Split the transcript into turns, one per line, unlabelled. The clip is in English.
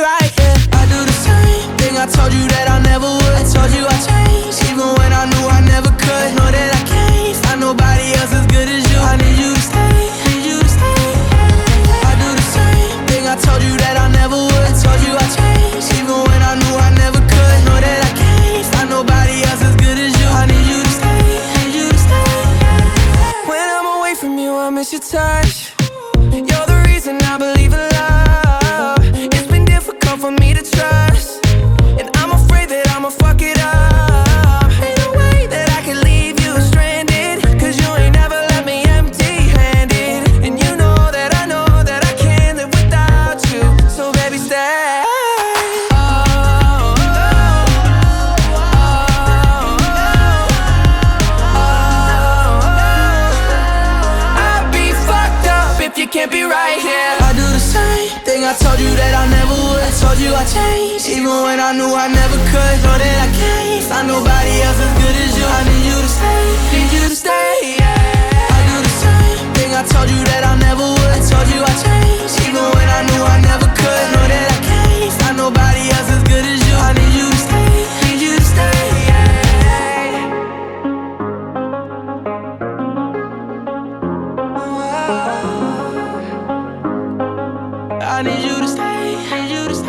right here. I do the same thing I told you that I never would. I told you I changed, even when I knew I never could. Know that I can't find nobody else as good as you. I need you to stay, need you to stay. I do the same thing I told you that I never would. I told you I changed, even when I knew I never could. Know that I can't find nobody else as good as you. I need you to stay, need you to stay. When I'm away from you, I miss your touch. You're the reason I believe in love. Baby, stay. I'd be fucked up if you can't be right here. I do the same thing I told you that I never would. I told you I changed, even when I knew I never could. Know that I can't find nobody need you to stay, need you to stay.